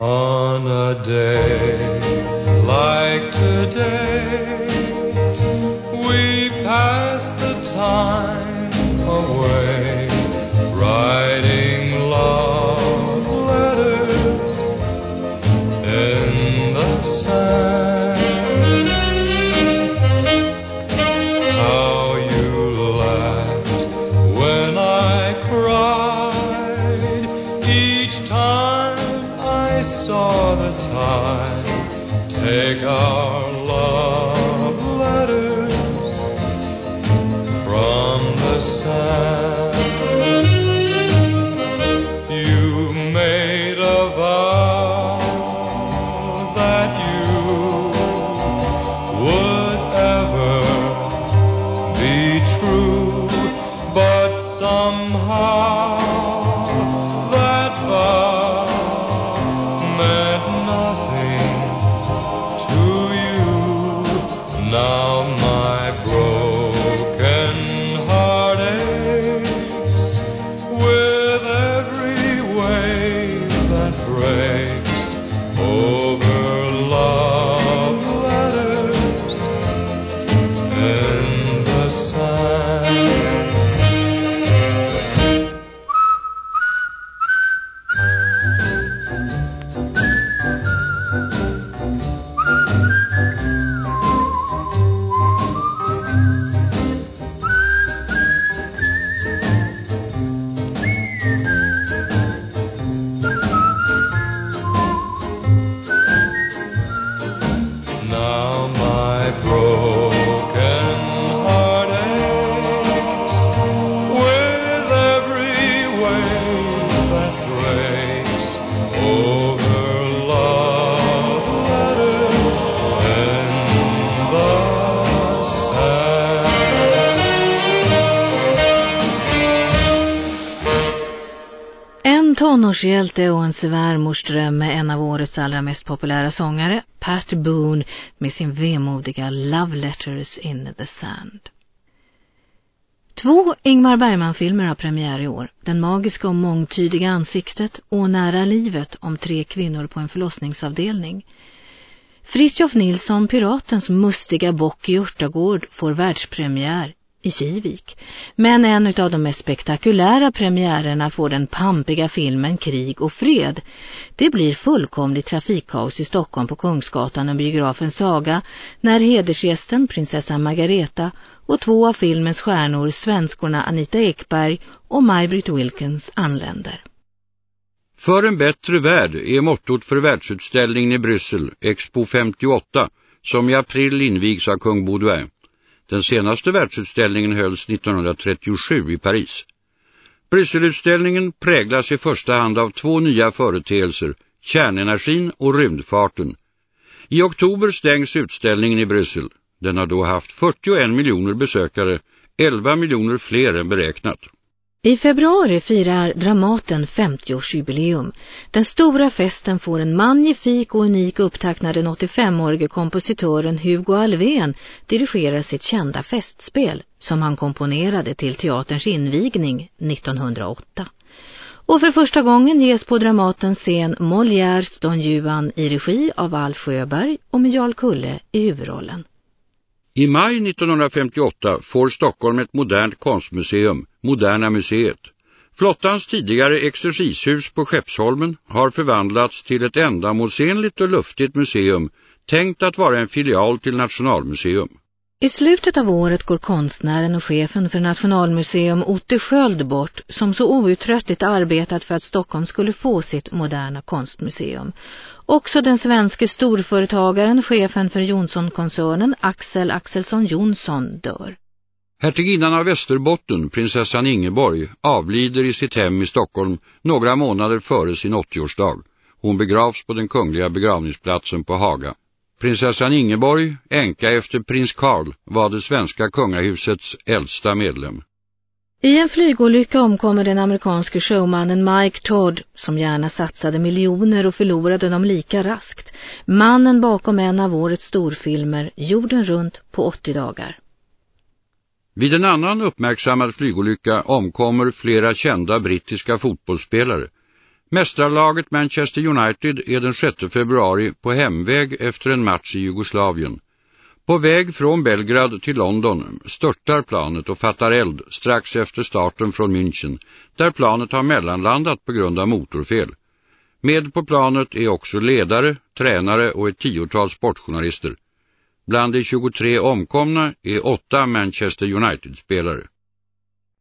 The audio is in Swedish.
On a day like today, time. Take our En tonårshjälte och en svärmors dröm med en av årets allra mest populära sångare, Pat Boone, med sin vemodiga Love Letters in the Sand. Två Ingmar Bergman-filmer har premiär i år. Den magiska och mångtydiga ansiktet och Nära livet om tre kvinnor på en förlossningsavdelning. Fritjof Nilsson, piratens mustiga bock i Örtagård, får världspremiär i Kivik. Men en av de mest spektakulära premiärerna får den pampiga filmen Krig och fred. Det blir fullkomligt trafikkaos i Stockholm på Kungsgatan och biografen Saga när hedersgästen prinsessa Margareta och två av filmens stjärnor, svenskorna Anita Ekberg och Maj-Britt Wilkins, anländer. För en bättre värld är mottot för världsutställningen i Bryssel, Expo 58, som i april invigs av kung Baudouin. Den senaste världsutställningen hölls 1937 i Paris. Brysselutställningen präglas i första hand av två nya företeelser, kärnenergin och rymdfarten. I oktober stängs utställningen i Bryssel. Den har då haft 41 miljoner besökare, 11 miljoner fler än beräknat. I februari firar Dramaten 50-årsjubileum. Den stora festen får en magnifik och unik upptakt när den 85-årige kompositören Hugo Alvén dirigerar sitt kända festspel som han komponerade till teaterns invigning 1908. Och för första gången ges på Dramatens scen Molières Don Juan i regi av Alf Sjöberg och med Jarl Kulle i huvudrollen. I maj 1958 får Stockholm ett modernt konstmuseum, Moderna museet. Flottans tidigare exercishus på Skeppsholmen har förvandlats till ett ändamålsenligt och luftigt museum tänkt att vara en filial till Nationalmuseum. I slutet av året går konstnären och chefen för Nationalmuseum Otte Sköld bort som så outtröttligt arbetat för att Stockholm skulle få sitt moderna konstmuseum. Också den svenske storföretagaren, chefen för Jonsson-koncernen Axel Axelsson Jonsson dör. Hertiginnan av Västerbotten, prinsessan Ingeborg, avlider i sitt hem i Stockholm några månader före sin 80-årsdag. Hon begravs på den kungliga begravningsplatsen på Haga. Prinsessan Ingeborg, änka efter prins Karl, var det svenska kungahusets äldsta medlem. I en flygolycka omkommer den amerikanske showmannen Mike Todd som gärna satsade miljoner och förlorade dem lika raskt. Mannen bakom en av årets storfilmer, Jorden runt på 80 dagar. Vid en annan uppmärksammad flygolycka omkommer flera kända brittiska fotbollsspelare. Mästarlaget Manchester United är den 6 februari på hemväg efter en match i Jugoslavien. På väg från Belgrad till London störtar planet och fattar eld strax efter starten från München, där planet har mellanlandat på grund av motorfel. Med på planet är också ledare, tränare och ett tiotal sportjournalister. Bland de 23 omkomna är åtta Manchester United-spelare.